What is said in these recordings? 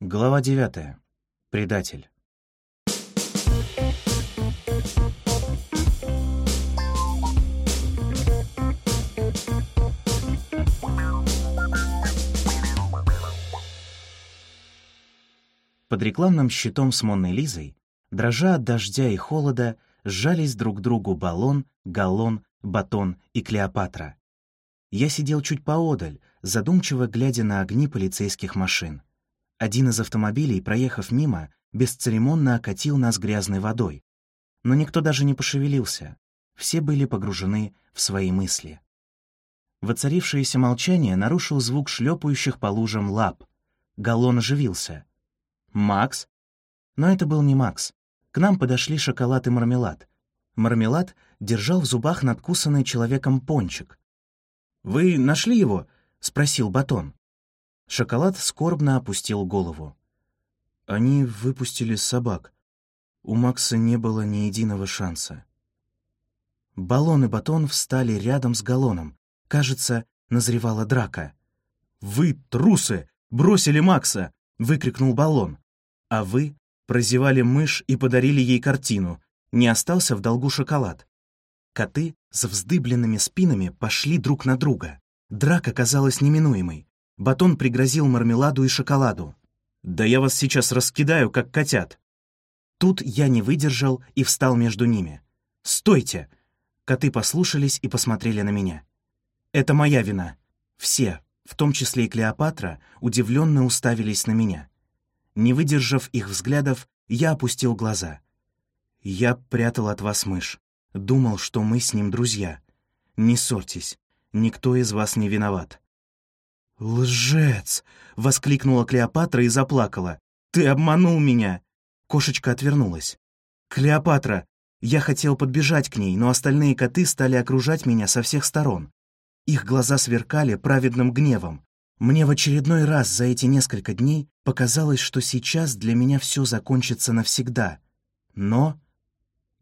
Глава девятая. Предатель. Под рекламным щитом с Монной Лизой, дрожа от дождя и холода, сжались друг другу баллон, галлон, батон и Клеопатра. Я сидел чуть поодаль, задумчиво глядя на огни полицейских машин. Один из автомобилей, проехав мимо, бесцеремонно окатил нас грязной водой. Но никто даже не пошевелился. Все были погружены в свои мысли. Воцарившееся молчание нарушил звук шлепающих по лужам лап. Галлон оживился. «Макс?» Но это был не Макс. К нам подошли шоколад и мармелад. Мармелад держал в зубах надкусанный человеком пончик. «Вы нашли его?» — спросил Батон. Шоколад скорбно опустил голову. Они выпустили собак. У Макса не было ни единого шанса. Баллон и Батон встали рядом с галлоном. Кажется, назревала драка. «Вы, трусы, бросили Макса!» — выкрикнул Баллон. «А вы прозевали мышь и подарили ей картину. Не остался в долгу шоколад». Коты с вздыбленными спинами пошли друг на друга. Драка казалась неминуемой. Батон пригрозил мармеладу и шоколаду. «Да я вас сейчас раскидаю, как котят!» Тут я не выдержал и встал между ними. «Стойте!» Коты послушались и посмотрели на меня. «Это моя вина. Все, в том числе и Клеопатра, удивленно уставились на меня. Не выдержав их взглядов, я опустил глаза. Я прятал от вас мышь. Думал, что мы с ним друзья. Не ссорьтесь, никто из вас не виноват. «Лжец!» — воскликнула Клеопатра и заплакала. «Ты обманул меня!» Кошечка отвернулась. «Клеопатра!» Я хотел подбежать к ней, но остальные коты стали окружать меня со всех сторон. Их глаза сверкали праведным гневом. Мне в очередной раз за эти несколько дней показалось, что сейчас для меня все закончится навсегда. Но...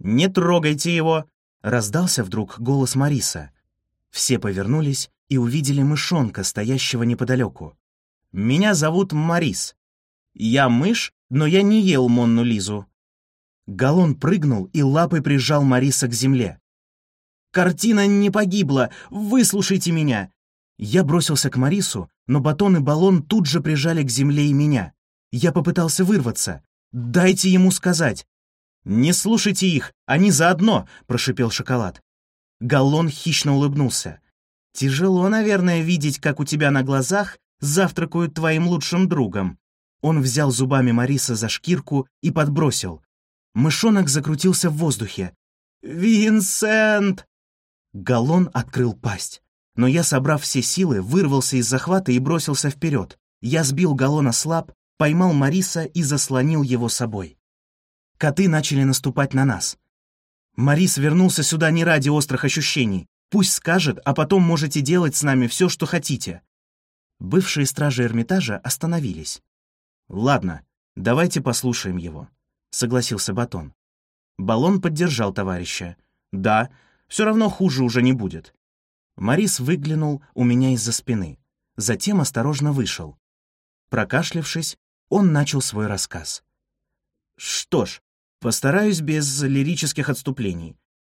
«Не трогайте его!» — раздался вдруг голос Мариса. Все повернулись и увидели мышонка, стоящего неподалеку. «Меня зовут Марис. Я мышь, но я не ел Монну Лизу». Галон прыгнул и лапой прижал Мариса к земле. «Картина не погибла! Выслушайте меня!» Я бросился к Марису, но батон и баллон тут же прижали к земле и меня. Я попытался вырваться. «Дайте ему сказать!» «Не слушайте их, они заодно!» — прошипел шоколад. Галлон хищно улыбнулся. «Тяжело, наверное, видеть, как у тебя на глазах завтракают твоим лучшим другом». Он взял зубами Мариса за шкирку и подбросил. Мышонок закрутился в воздухе. «Винсент!» Галлон открыл пасть. Но я, собрав все силы, вырвался из захвата и бросился вперед. Я сбил Галлона слаб, поймал Мариса и заслонил его собой. Коты начали наступать на нас. Марис вернулся сюда не ради острых ощущений. Пусть скажет, а потом можете делать с нами все, что хотите». Бывшие стражи Эрмитажа остановились. «Ладно, давайте послушаем его», — согласился Батон. Баллон поддержал товарища. «Да, все равно хуже уже не будет». Марис выглянул у меня из-за спины, затем осторожно вышел. Прокашлявшись, он начал свой рассказ. «Что ж, постараюсь без лирических отступлений.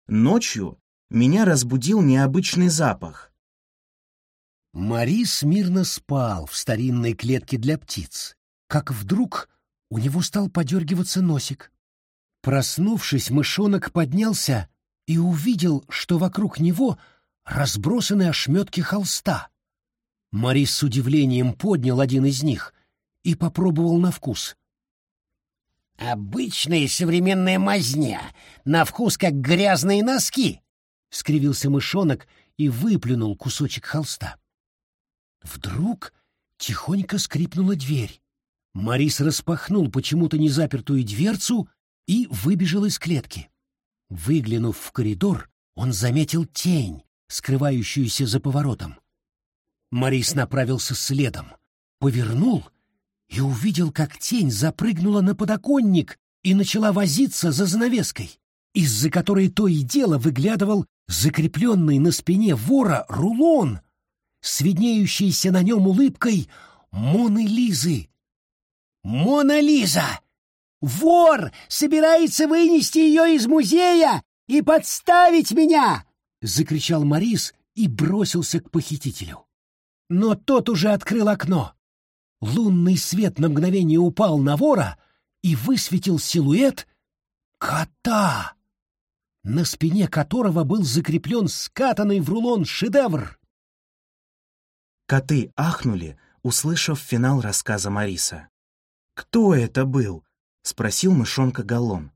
Ночью меня разбудил необычный запах. Марис мирно спал в старинной клетке для птиц, как вдруг у него стал подергиваться носик. Проснувшись, мышонок поднялся и увидел, что вокруг него разбросаны ошметки холста. Марис с удивлением поднял один из них и попробовал на вкус. «Обычная современная мазня, на вкус как грязные носки», — скривился мышонок и выплюнул кусочек холста. Вдруг тихонько скрипнула дверь. Марис распахнул почему-то незапертую дверцу и выбежал из клетки. Выглянув в коридор, он заметил тень, скрывающуюся за поворотом. Марис направился следом, повернул и увидел, как тень запрыгнула на подоконник и начала возиться за занавеской, из-за которой то и дело выглядывал закрепленный на спине вора рулон с виднеющейся на нем улыбкой Моны Лизы. «Мона Лиза! Вор собирается вынести ее из музея и подставить меня!» — закричал Морис и бросился к похитителю. Но тот уже открыл окно. Лунный свет на мгновение упал на вора и высветил силуэт кота, на спине которого был закреплен скатанный в рулон шедевр. Коты ахнули, услышав финал рассказа Мариса. «Кто это был?» — спросил мышонка Галлон.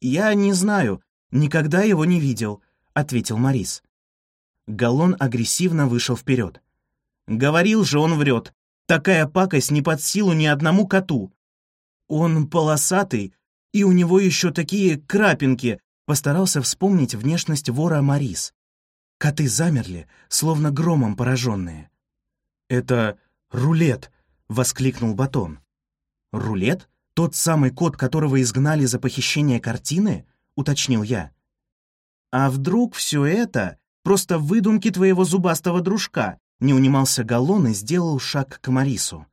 «Я не знаю, никогда его не видел», — ответил Марис. Галлон агрессивно вышел вперед. «Говорил же, он врет. Такая пакость не под силу ни одному коту. Он полосатый, и у него еще такие крапинки», — постарался вспомнить внешность вора Марис. Коты замерли, словно громом пораженные. «Это рулет!» — воскликнул Батон. «Рулет? Тот самый кот, которого изгнали за похищение картины?» — уточнил я. «А вдруг все это просто выдумки твоего зубастого дружка?» — не унимался Галлон и сделал шаг к Марису.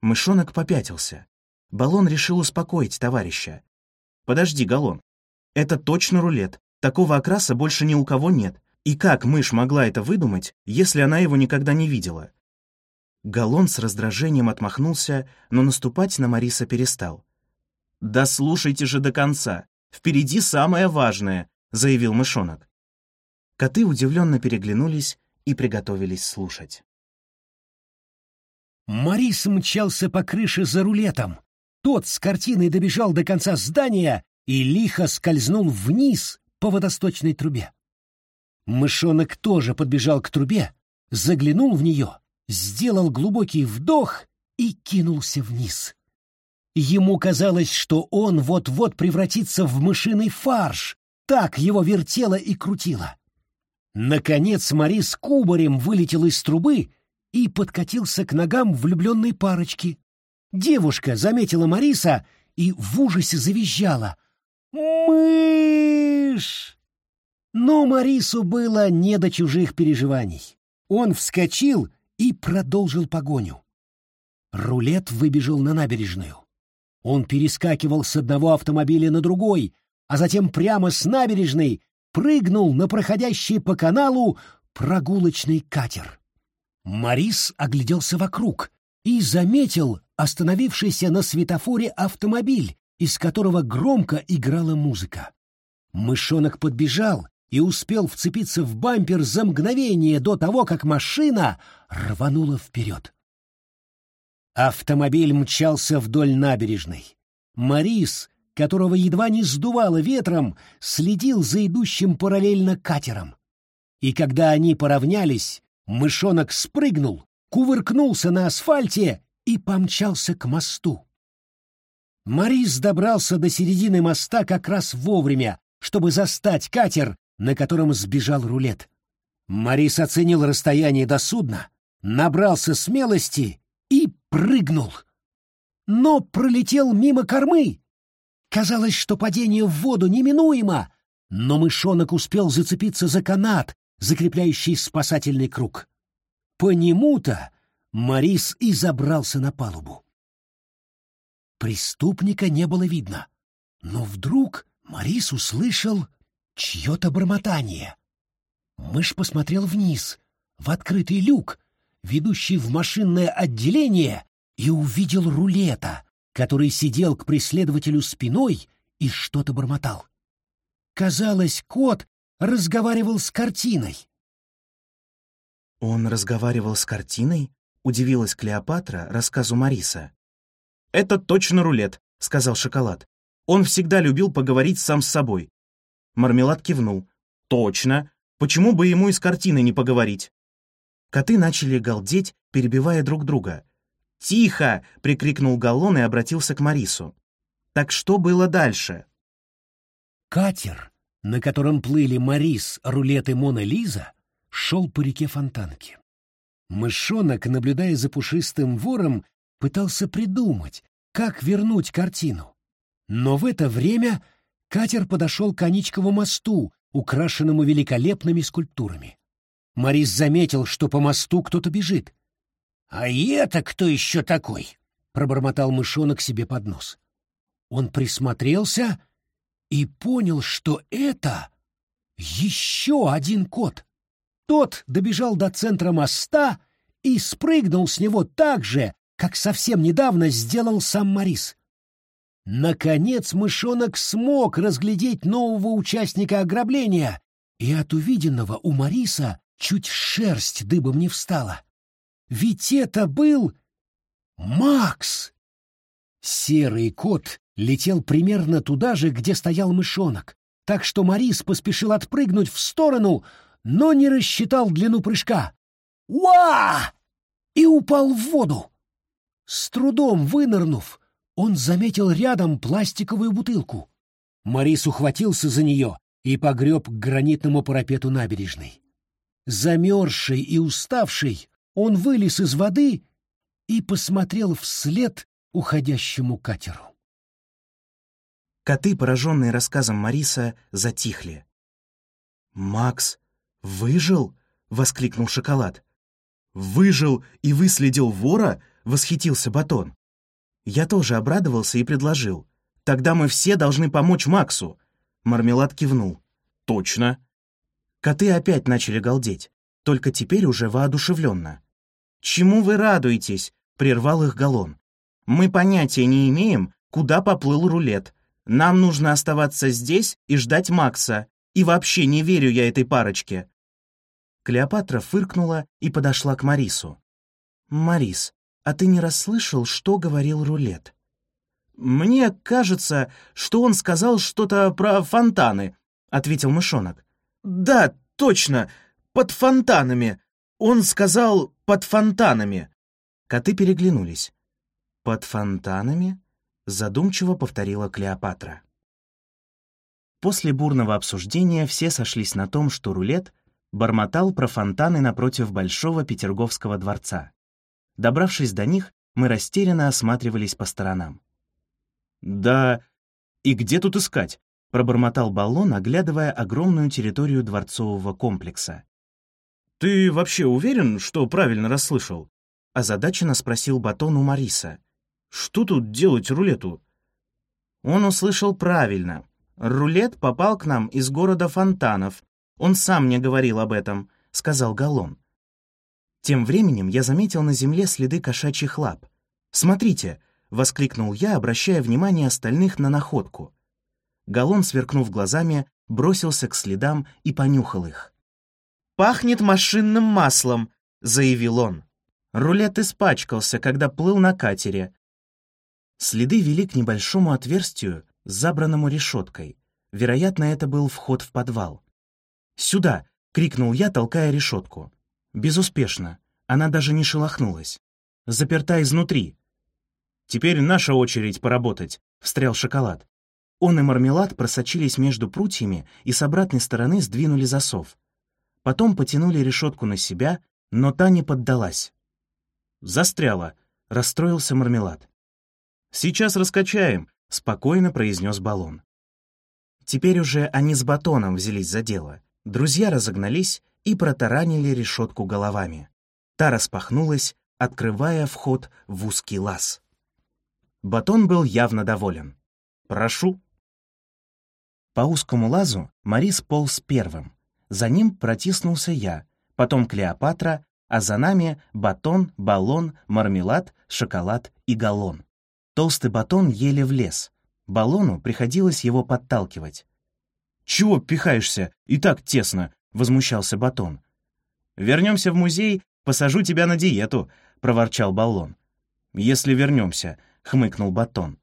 Мышонок попятился. Баллон решил успокоить товарища. «Подожди, Галлон, это точно рулет. Такого окраса больше ни у кого нет. И как мышь могла это выдумать, если она его никогда не видела?» Галлон с раздражением отмахнулся, но наступать на Мариса перестал. «Да слушайте же до конца! Впереди самое важное!» — заявил мышонок. Коты удивленно переглянулись и приготовились слушать. Марис мчался по крыше за рулетом. Тот с картиной добежал до конца здания и лихо скользнул вниз по водосточной трубе. Мышонок тоже подбежал к трубе, заглянул в нее сделал глубокий вдох и кинулся вниз. Ему казалось, что он вот-вот превратится в мышиный фарш, так его вертело и крутило. Наконец Марис кубарем вылетел из трубы и подкатился к ногам влюбленной парочки. Девушка заметила Мариса и в ужасе завизжала. «Мышь!» Но Марису было не до чужих переживаний. Он вскочил и продолжил погоню. Рулет выбежал на набережную. Он перескакивал с одного автомобиля на другой, а затем прямо с набережной прыгнул на проходящий по каналу прогулочный катер. Марис огляделся вокруг и заметил остановившийся на светофоре автомобиль, из которого громко играла музыка. Мышонок подбежал и успел вцепиться в бампер за мгновение до того, как машина рванула вперед. Автомобиль мчался вдоль набережной. Марис, которого едва не сдувало ветром, следил за идущим параллельно катером. И когда они поравнялись, мышонок спрыгнул, кувыркнулся на асфальте и помчался к мосту. Марис добрался до середины моста как раз вовремя, чтобы застать катер, на котором сбежал рулет. Марис оценил расстояние до судна, набрался смелости и прыгнул. Но пролетел мимо кормы. Казалось, что падение в воду неминуемо, но мышонок успел зацепиться за канат, закрепляющий спасательный круг. По нему-то Марис и забрался на палубу. Преступника не было видно, но вдруг Марис услышал чье-то бормотание. Мышь посмотрел вниз, в открытый люк, ведущий в машинное отделение, и увидел рулета, который сидел к преследователю спиной и что-то бормотал. Казалось, кот разговаривал с картиной. «Он разговаривал с картиной?» — удивилась Клеопатра рассказу Мариса. «Это точно рулет», — сказал Шоколад. «Он всегда любил поговорить сам с собой. Мармелад кивнул. «Точно! Почему бы ему и с картиной не поговорить?» Коты начали галдеть, перебивая друг друга. «Тихо!» — прикрикнул Галлон и обратился к Марису. «Так что было дальше?» Катер, на котором плыли Марис, Рулет и Мона Лиза, шел по реке Фонтанки. Мышонок, наблюдая за пушистым вором, пытался придумать, как вернуть картину. Но в это время катер подошел к Аничкову мосту, украшенному великолепными скульптурами. Морис заметил, что по мосту кто-то бежит. «А это кто еще такой?» — пробормотал мышонок себе под нос. Он присмотрелся и понял, что это еще один кот. Тот добежал до центра моста и спрыгнул с него так же, как совсем недавно сделал сам Морис. Наконец мышонок смог разглядеть нового участника ограбления, и от увиденного у Мариса чуть шерсть дыбом не встала. Ведь это был Макс! Серый кот летел примерно туда же, где стоял мышонок, так что Марис поспешил отпрыгнуть в сторону, но не рассчитал длину прыжка. «Уа!» и упал в воду. С трудом вынырнув, он заметил рядом пластиковую бутылку. Марис ухватился за нее и погреб к гранитному парапету набережной. Замерзший и уставший, он вылез из воды и посмотрел вслед уходящему катеру. Коты, пораженные рассказом Мариса, затихли. «Макс выжил?» — воскликнул Шоколад. «Выжил и выследил вора?» — восхитился Батон. Я тоже обрадовался и предложил. «Тогда мы все должны помочь Максу!» Мармелад кивнул. «Точно!» Коты опять начали галдеть, только теперь уже воодушевленно. «Чему вы радуетесь?» — прервал их Галон. «Мы понятия не имеем, куда поплыл рулет. Нам нужно оставаться здесь и ждать Макса. И вообще не верю я этой парочке». Клеопатра фыркнула и подошла к Марису. «Марис, а ты не расслышал, что говорил рулет?» «Мне кажется, что он сказал что-то про фонтаны», — ответил мышонок. «Да, точно, под фонтанами. Он сказал «под фонтанами». Коты переглянулись. «Под фонтанами?» — задумчиво повторила Клеопатра. После бурного обсуждения все сошлись на том, что рулет бормотал про фонтаны напротив Большого Петерговского дворца. Добравшись до них, мы растерянно осматривались по сторонам. «Да и где тут искать?» — пробормотал Баллон, оглядывая огромную территорию дворцового комплекса. «Ты вообще уверен, что правильно расслышал?» — озадаченно спросил Батон у Мариса. «Что тут делать рулету?» Он услышал правильно. Рулет попал к нам из города Фонтанов. Он сам мне говорил об этом, — сказал Галлон. Тем временем я заметил на земле следы кошачьих лап. «Смотрите!» — воскликнул я, обращая внимание остальных на находку. Галлон, сверкнув глазами, бросился к следам и понюхал их. «Пахнет машинным маслом», — заявил он. Рулет испачкался, когда плыл на катере. Следы вели к небольшому отверстию, забранному решеткой. Вероятно, это был вход в подвал. «Сюда!» — крикнул я, толкая решетку. Безуспешно. Она даже не шелохнулась. Заперта изнутри. «Теперь наша очередь поработать», — встрял шоколад. Он и мармелад просочились между прутьями и с обратной стороны сдвинули засов. Потом потянули решетку на себя, но та не поддалась. «Застряла», — расстроился мармелад. «Сейчас раскачаем», — спокойно произнес баллон. Теперь уже они с батоном взялись за дело. Друзья разогнались и протаранили решетку головами. Та распахнулась, открывая вход в узкий лаз. Батон был явно доволен. «Прошу». По узкому лазу Марис полз первым. За ним протиснулся я, потом Клеопатра, а за нами батон, баллон, мармелад, шоколад и галлон. Толстый батон еле влез. Баллону приходилось его подталкивать. «Чего пихаешься? И так тесно!» — возмущался батон. «Вернемся в музей, посажу тебя на диету», — проворчал баллон. «Если вернемся», — хмыкнул батон.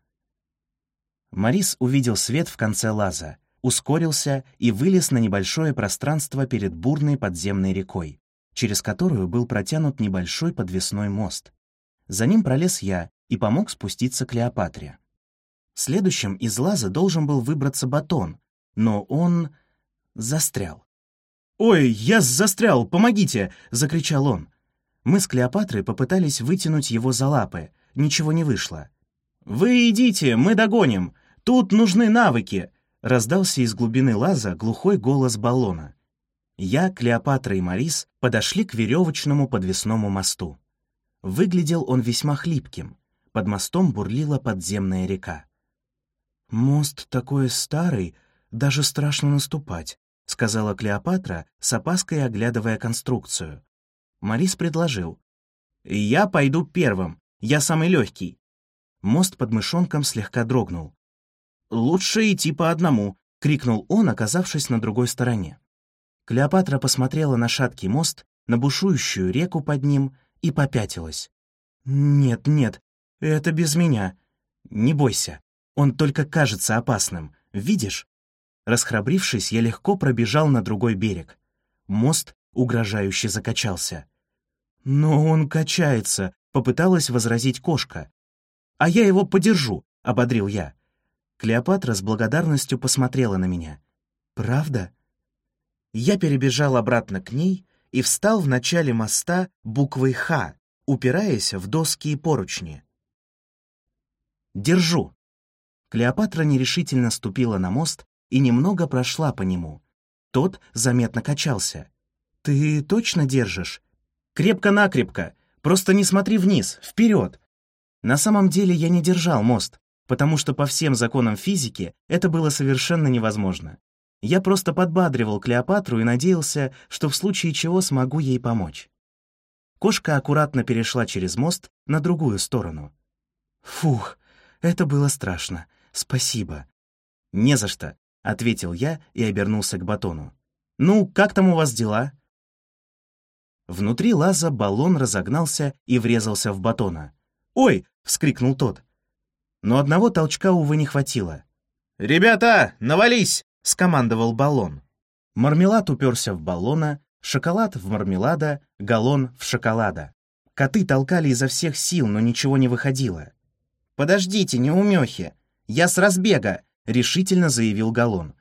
Марис увидел свет в конце лаза ускорился и вылез на небольшое пространство перед бурной подземной рекой, через которую был протянут небольшой подвесной мост. За ним пролез я и помог спуститься Клеопатре. Следующим из лаза должен был выбраться батон, но он застрял. «Ой, я застрял, помогите!» — закричал он. Мы с Клеопатрой попытались вытянуть его за лапы, ничего не вышло. «Вы идите, мы догоним! Тут нужны навыки!» раздался из глубины лаза глухой голос баллона. Я, Клеопатра и Марис подошли к веревочному подвесному мосту. Выглядел он весьма хлипким. Под мостом бурлила подземная река. «Мост такой старый, даже страшно наступать», — сказала Клеопатра, с опаской оглядывая конструкцию. Марис предложил. «Я пойду первым, я самый легкий». Мост под мышонком слегка дрогнул. «Лучше идти по одному», — крикнул он, оказавшись на другой стороне. Клеопатра посмотрела на шаткий мост, на бушующую реку под ним и попятилась. «Нет, нет, это без меня. Не бойся, он только кажется опасным, видишь?» Расхрабрившись, я легко пробежал на другой берег. Мост угрожающе закачался. «Но он качается», — попыталась возразить кошка. «А я его подержу», — ободрил я. Клеопатра с благодарностью посмотрела на меня. «Правда?» Я перебежал обратно к ней и встал в начале моста буквой «Х», упираясь в доски и поручни. «Держу!» Клеопатра нерешительно ступила на мост и немного прошла по нему. Тот заметно качался. «Ты точно держишь?» «Крепко-накрепко! Просто не смотри вниз, вперед!» На самом деле я не держал мост, потому что по всем законам физики это было совершенно невозможно. Я просто подбадривал Клеопатру и надеялся, что в случае чего смогу ей помочь. Кошка аккуратно перешла через мост на другую сторону. «Фух, это было страшно. Спасибо». «Не за что», — ответил я и обернулся к батону. «Ну, как там у вас дела?» Внутри лаза баллон разогнался и врезался в батона. «Ой!» — вскрикнул тот. Но одного толчка, увы, не хватило. «Ребята, навались!» — скомандовал баллон. Мармелад уперся в баллона, шоколад в мармелада, галлон в шоколада. Коты толкали изо всех сил, но ничего не выходило. «Подождите, неумехи! Я с разбега!» — решительно заявил галлон.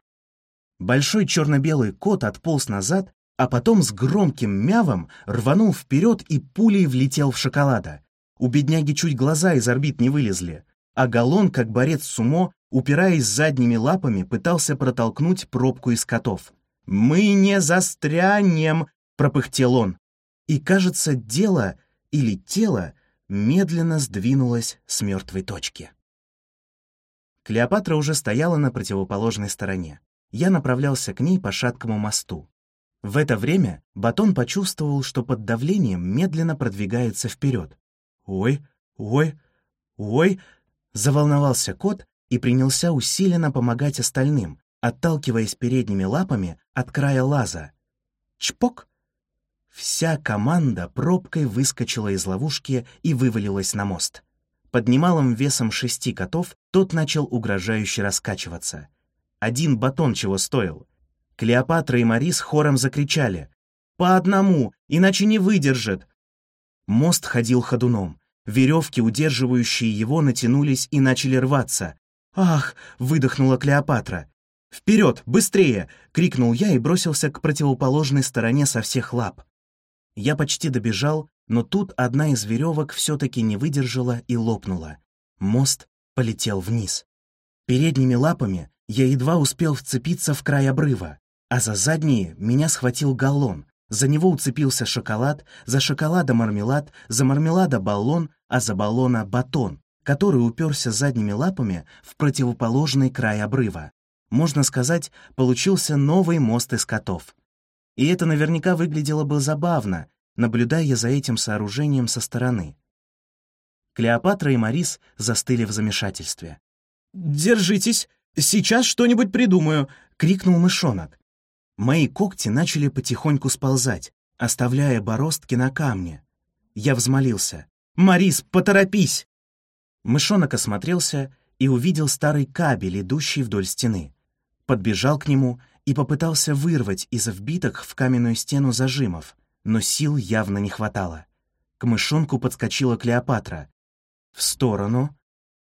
Большой черно-белый кот отполз назад, а потом с громким мявом рванул вперед и пулей влетел в шоколада. У бедняги чуть глаза из орбит не вылезли, а галлон, как борец сумо, упираясь задними лапами, пытался протолкнуть пробку из котов. «Мы не застрянем!» — пропыхтел он. И, кажется, дело или тело медленно сдвинулось с мертвой точки. Клеопатра уже стояла на противоположной стороне. Я направлялся к ней по шаткому мосту. В это время Батон почувствовал, что под давлением медленно продвигается вперед. «Ой, ой, ой!» — заволновался кот и принялся усиленно помогать остальным, отталкиваясь передними лапами от края лаза. Чпок! Вся команда пробкой выскочила из ловушки и вывалилась на мост. Под немалым весом шести котов тот начал угрожающе раскачиваться. Один батон чего стоил. Клеопатра и Марис хором закричали. «По одному, иначе не выдержит!» Мост ходил ходуном. Веревки, удерживающие его, натянулись и начали рваться. «Ах!» — выдохнула Клеопатра. «Вперед! Быстрее!» — крикнул я и бросился к противоположной стороне со всех лап. Я почти добежал, но тут одна из веревок все-таки не выдержала и лопнула. Мост полетел вниз. Передними лапами я едва успел вцепиться в край обрыва, а за задние меня схватил галлон. За него уцепился шоколад, за шоколада мармелад, за мармелада баллон, а за баллона батон, который уперся задними лапами в противоположный край обрыва можно сказать, получился новый мост из котов. И это наверняка выглядело бы забавно, наблюдая за этим сооружением со стороны. Клеопатра и Марис застыли в замешательстве. «Держитесь, сейчас что-нибудь придумаю!» — крикнул мышонок. Мои когти начали потихоньку сползать, оставляя бороздки на камне. Я взмолился. «Марис, поторопись!» Мышонок осмотрелся и увидел старый кабель, идущий вдоль стены подбежал к нему и попытался вырвать из вбитых в каменную стену зажимов, но сил явно не хватало. К мышонку подскочила Клеопатра. В сторону.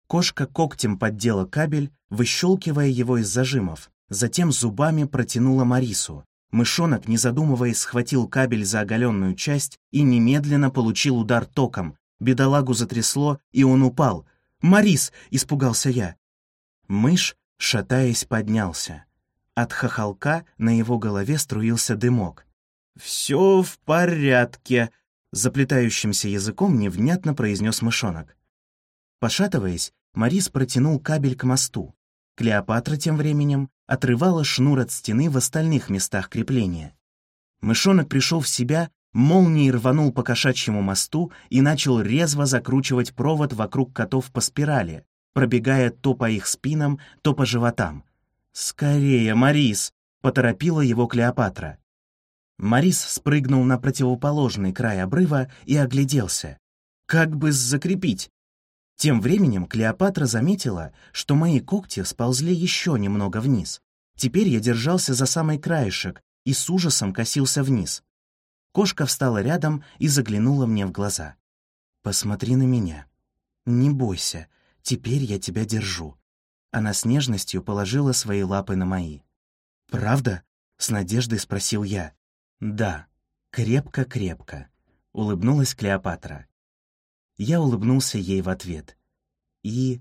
Кошка когтем поддела кабель, выщелкивая его из зажимов, затем зубами протянула Марису. Мышонок, не задумываясь, схватил кабель за оголенную часть и немедленно получил удар током. Бедолагу затрясло, и он упал. «Марис!» — испугался я. Мышь шатаясь, поднялся. От хохолка на его голове струился дымок. «Все в порядке», — заплетающимся языком невнятно произнес мышонок. Пошатываясь, Марис протянул кабель к мосту. Клеопатра тем временем отрывала шнур от стены в остальных местах крепления. Мышонок пришел в себя, молнией рванул по кошачьему мосту и начал резво закручивать провод вокруг котов по спирали, пробегая то по их спинам, то по животам. «Скорее, Марис!» — поторопила его Клеопатра. Марис спрыгнул на противоположный край обрыва и огляделся. Как бы закрепить? Тем временем Клеопатра заметила, что мои когти сползли еще немного вниз. Теперь я держался за самый краешек и с ужасом косился вниз. Кошка встала рядом и заглянула мне в глаза. «Посмотри на меня. Не бойся, теперь я тебя держу». Она с нежностью положила свои лапы на мои. «Правда?» — с надеждой спросил я. «Да, крепко-крепко», — улыбнулась Клеопатра. Я улыбнулся ей в ответ и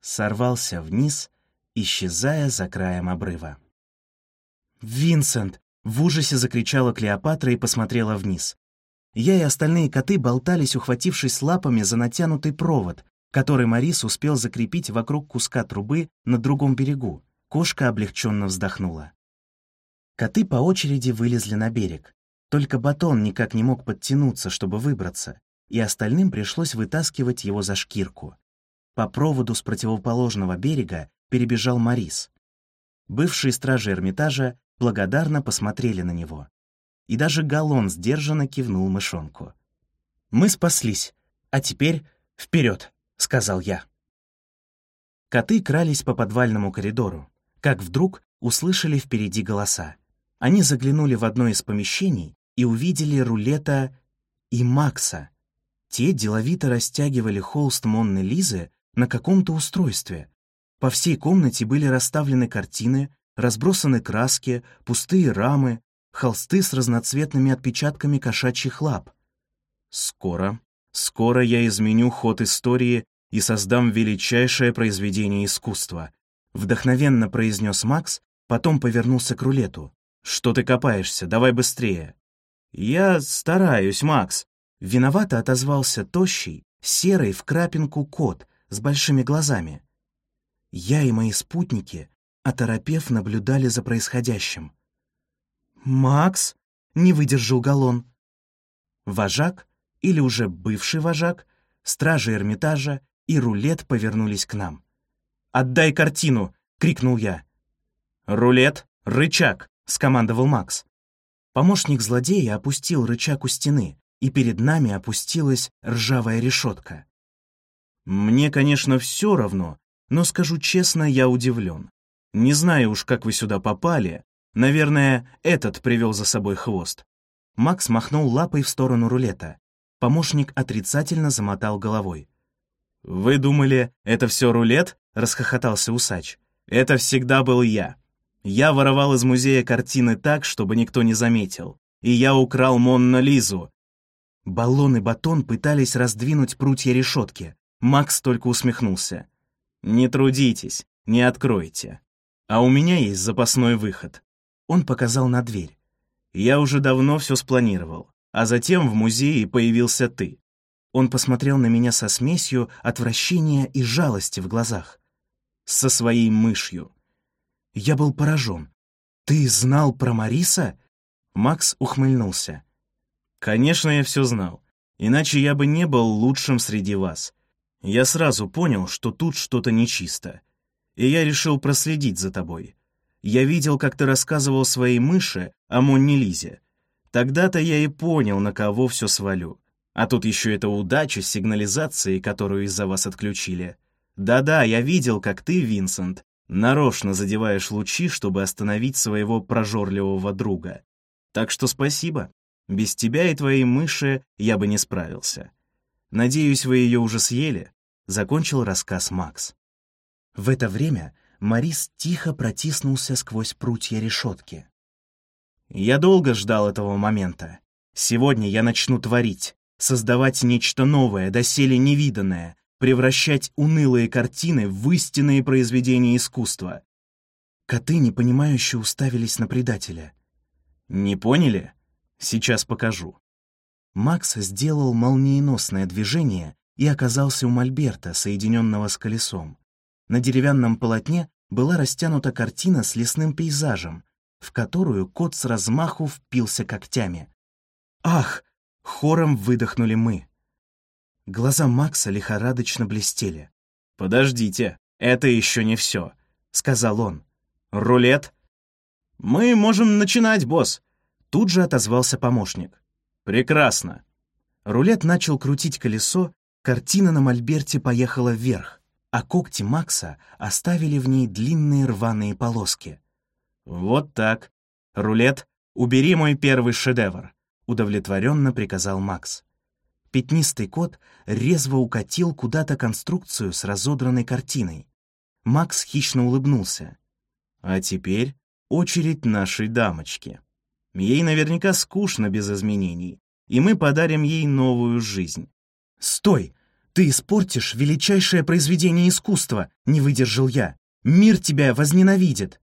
сорвался вниз, исчезая за краем обрыва. «Винсент!» — в ужасе закричала Клеопатра и посмотрела вниз. Я и остальные коты болтались, ухватившись лапами за натянутый провод, который Марис успел закрепить вокруг куска трубы на другом берегу. Кошка облегченно вздохнула. Коты по очереди вылезли на берег. Только батон никак не мог подтянуться, чтобы выбраться, и остальным пришлось вытаскивать его за шкирку. По проводу с противоположного берега перебежал Марис. Бывшие стражи Эрмитажа благодарно посмотрели на него. И даже Галлон сдержанно кивнул мышонку. «Мы спаслись, а теперь вперед!» — сказал я. Коты крались по подвальному коридору, как вдруг услышали впереди голоса. Они заглянули в одно из помещений и увидели рулета и Макса, те деловито растягивали холст Монны Лизы на каком-то устройстве. По всей комнате были расставлены картины, разбросаны краски, пустые рамы, холсты с разноцветными отпечатками кошачьих лап. «Скоро, скоро я изменю ход истории и создам величайшее произведение искусства», вдохновенно произнес Макс, потом повернулся к рулету. «Что ты копаешься? Давай быстрее». «Я стараюсь, Макс», Виновато отозвался тощий, серый в крапинку кот с большими глазами. Я и мои спутники, оторопев, наблюдали за происходящим. «Макс!» — не выдержал Галлон. Вожак, или уже бывший вожак, стражи Эрмитажа и рулет повернулись к нам. «Отдай картину!» — крикнул я. «Рулет, рычаг!» — скомандовал Макс. Помощник злодея опустил рычаг у стены, и перед нами опустилась ржавая решетка. Мне, конечно, все равно, но, скажу честно, я удивлен. Не знаю уж, как вы сюда попали. Наверное, этот привел за собой хвост. Макс махнул лапой в сторону рулета. Помощник отрицательно замотал головой. «Вы думали, это все рулет?» — расхохотался усач. «Это всегда был я. Я воровал из музея картины так, чтобы никто не заметил. И я украл Монна Лизу, Баллон и батон пытались раздвинуть прутья решетки. Макс только усмехнулся. «Не трудитесь, не откройте. А у меня есть запасной выход». Он показал на дверь. «Я уже давно все спланировал, а затем в музее появился ты». Он посмотрел на меня со смесью отвращения и жалости в глазах. Со своей мышью. Я был поражен. «Ты знал про Мариса?» Макс ухмыльнулся. Конечно, я все знал. Иначе я бы не был лучшим среди вас. Я сразу понял, что тут что-то нечисто. И я решил проследить за тобой. Я видел, как ты рассказывал своей мыше о Монне Лизе. Тогда-то я и понял, на кого все свалю. А тут еще эта удача с сигнализацией, которую из-за вас отключили. Да-да, я видел, как ты, Винсент, нарочно задеваешь лучи, чтобы остановить своего прожорливого друга. Так что спасибо. Без тебя и твоей мыши я бы не справился. Надеюсь, вы ее уже съели?» — закончил рассказ Макс. В это время Марис тихо протиснулся сквозь прутья решетки. «Я долго ждал этого момента. Сегодня я начну творить, создавать нечто новое, доселе невиданное, превращать унылые картины в истинные произведения искусства». Коты, непонимающе, уставились на предателя. «Не поняли?» Сейчас покажу». Макс сделал молниеносное движение, и оказался у мольберта, соединенного с колесом. На деревянном полотне была растянута картина с лесным пейзажем, в которую кот с размаху впился когтями. «Ах!» — хором выдохнули мы. Глаза Макса лихорадочно блестели. «Подождите, это еще не все», — сказал он. «Рулет?» «Мы можем начинать, босс», — тут же отозвался помощник. «Прекрасно». Рулет начал крутить колесо, картина на мольберте поехала вверх, а когти Макса оставили в ней длинные рваные полоски. «Вот так. Рулет, убери мой первый шедевр», — удовлетворенно приказал Макс. Пятнистый кот резво укатил куда-то конструкцию с разодранной картиной. Макс хищно улыбнулся. «А теперь очередь нашей дамочки. Ей наверняка скучно без изменений, и мы подарим ей новую жизнь». «Стой! Ты испортишь величайшее произведение искусства!» — не выдержал я. «Мир тебя возненавидит!»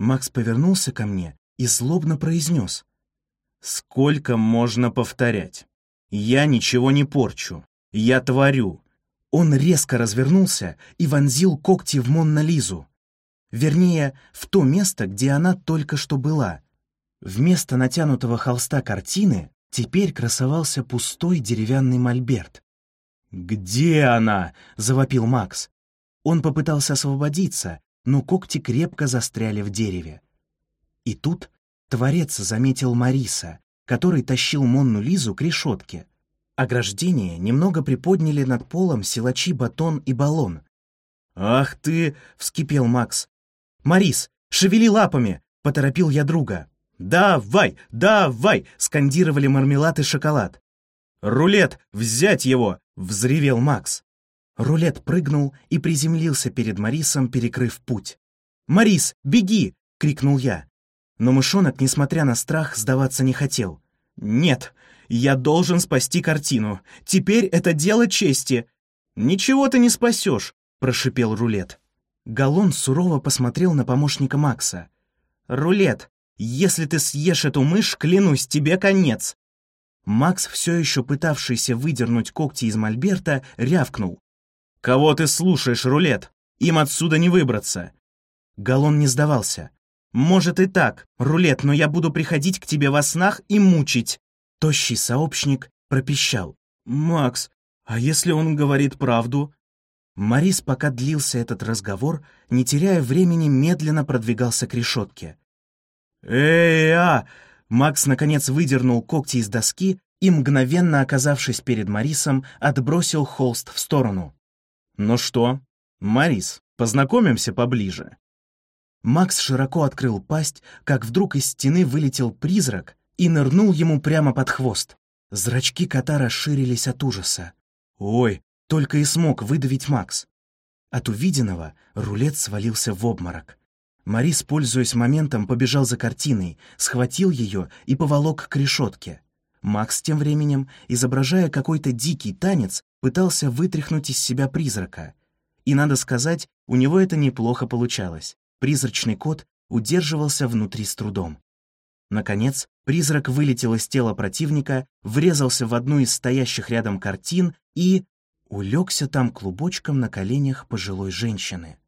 Макс повернулся ко мне и злобно произнес. «Сколько можно повторять? Я ничего не порчу. Я творю». Он резко развернулся и вонзил когти в Монна Лизу. Вернее, в то место, где она только что была. Вместо натянутого холста картины теперь красовался пустой деревянный мольберт. «Где она?» — завопил Макс. Он попытался освободиться, но когти крепко застряли в дереве. И тут Творец заметил Мариса, который тащил Монну Лизу к решетке. Ограждение немного приподняли над полом силачи батон и баллон. «Ах ты!» — вскипел Макс. «Марис, шевели лапами!» — поторопил я друга. «Давай! Давай!» — скандировали мармелад и шоколад. «Рулет! Взять его!» — взревел Макс. Рулет прыгнул и приземлился перед Марисом, перекрыв путь. «Марис, беги!» — крикнул я. Но мышонок, несмотря на страх, сдаваться не хотел. «Нет, я должен спасти картину. Теперь это дело чести». «Ничего ты не спасешь», — прошипел Рулет. Галлон сурово посмотрел на помощника Макса. «Рулет, если ты съешь эту мышь, клянусь, тебе конец!» Макс, все еще пытавшийся выдернуть когти из мольберта, рявкнул. «Кого ты слушаешь, Рулет? Им отсюда не выбраться!» Галлон не сдавался. «Может и так, рулет, но я буду приходить к тебе во снах и мучить!» Тощий сообщник пропищал. «Макс, а если он говорит правду?» Марис, пока длился этот разговор, не теряя времени, медленно продвигался к решетке. «Эй, а!» Макс, наконец, выдернул когти из доски и, мгновенно оказавшись перед Марисом, отбросил холст в сторону. «Ну что, Марис, познакомимся поближе?» Макс широко открыл пасть, как вдруг из стены вылетел призрак и нырнул ему прямо под хвост. Зрачки кота расширились от ужаса. «Ой!» — только и смог выдавить Макс. От увиденного рулет свалился в обморок. Марис, пользуясь моментом, побежал за картиной, схватил ее и поволок к решетке. Макс тем временем, изображая какой-то дикий танец, пытался вытряхнуть из себя призрака. И, надо сказать, у него это неплохо получалось. Призрачный кот удерживался внутри с трудом. Наконец, призрак вылетел из тела противника, врезался в одну из стоящих рядом картин и улегся там клубочком на коленях пожилой женщины.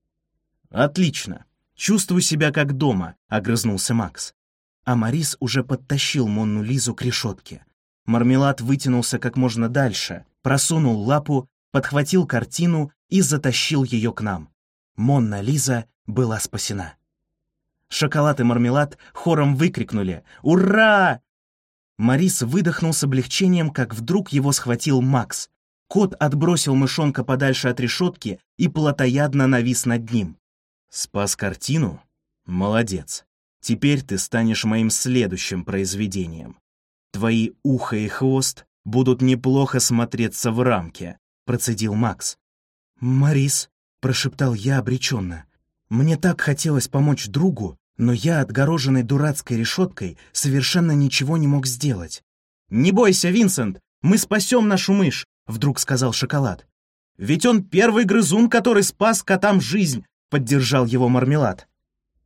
«Отлично! Чувствую себя как дома», — огрызнулся Макс. А Марис уже подтащил Монну Лизу к решетке. Мармелад вытянулся как можно дальше, просунул лапу, подхватил картину и затащил ее к нам. Монна Лиза была спасена. Шоколад и мармелад хором выкрикнули «Ура!». Марис выдохнул с облегчением, как вдруг его схватил Макс. Кот отбросил мышонка подальше от решетки и плотоядно навис над ним. «Спас картину? Молодец. Теперь ты станешь моим следующим произведением. Твои ухо и хвост будут неплохо смотреться в рамке», — процедил Макс. «Марис», прошептал я обреченно. Мне так хотелось помочь другу, но я, отгороженный дурацкой решеткой, совершенно ничего не мог сделать. «Не бойся, Винсент, мы спасем нашу мышь», — вдруг сказал Шоколад. «Ведь он первый грызун, который спас котам жизнь», — поддержал его мармелад.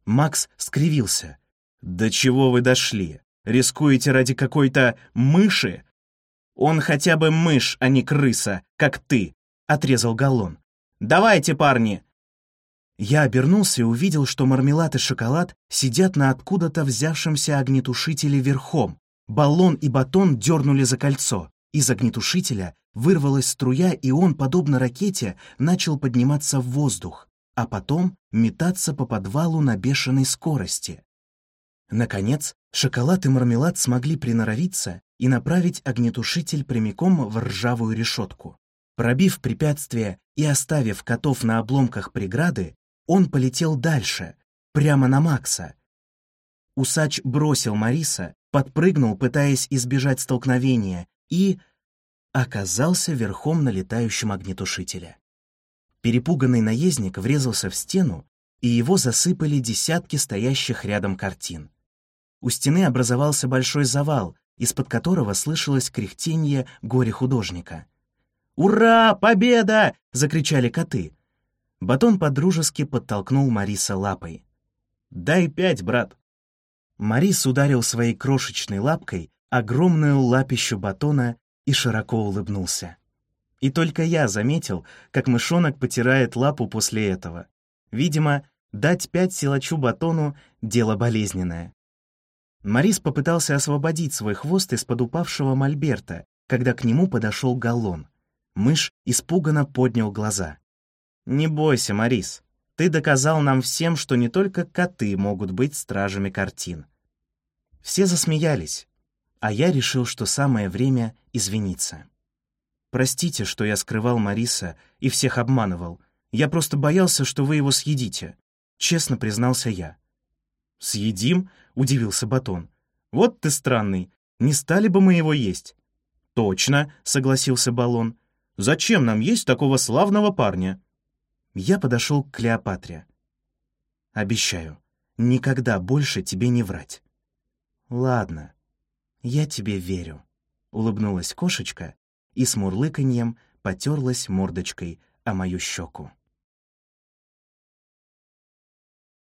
Макс скривился. «До чего вы дошли? Рискуете ради какой-то мыши?» «Он хотя бы мышь, а не крыса, как ты», — отрезал Галлон. «Давайте, парни!» Я обернулся и увидел, что мармелад и шоколад сидят на откуда-то взявшемся огнетушителе верхом. Баллон и батон дернули за кольцо. Из огнетушителя вырвалась струя, и он, подобно ракете, начал подниматься в воздух, а потом метаться по подвалу на бешеной скорости. Наконец, шоколад и мармелад смогли приноровиться и направить огнетушитель прямиком в ржавую решетку. Пробив препятствие и оставив котов на обломках преграды, он полетел дальше, прямо на Макса. Усач бросил Мариса, подпрыгнул, пытаясь избежать столкновения, и оказался верхом на летающем огнетушителе. Перепуганный наездник врезался в стену, и его засыпали десятки стоящих рядом картин. У стены образовался большой завал, из-под которого слышалось кряхтенье горе-художника. «Ура! Победа!» — закричали коты. Батон подружески подтолкнул Мариса лапой. «Дай пять, брат!» Марис ударил своей крошечной лапкой огромную лапищу батона и широко улыбнулся. И только я заметил, как мышонок потирает лапу после этого. Видимо, дать пять силачу батону — дело болезненное. Марис попытался освободить свой хвост из-под упавшего мольберта, когда к нему подошел галлон. Мышь испуганно поднял глаза. «Не бойся, Марис. Ты доказал нам всем, что не только коты могут быть стражами картин». Все засмеялись, а я решил, что самое время извиниться. «Простите, что я скрывал Мариса и всех обманывал. Я просто боялся, что вы его съедите», — честно признался я. «Съедим?» — удивился Батон. «Вот ты странный. Не стали бы мы его есть?» «Точно», — согласился Баллон. «Зачем нам есть такого славного парня?» Я подошел к Клеопатре. «Обещаю, никогда больше тебе не врать». «Ладно, я тебе верю», — улыбнулась кошечка и с мурлыканьем потерлась мордочкой о мою щеку.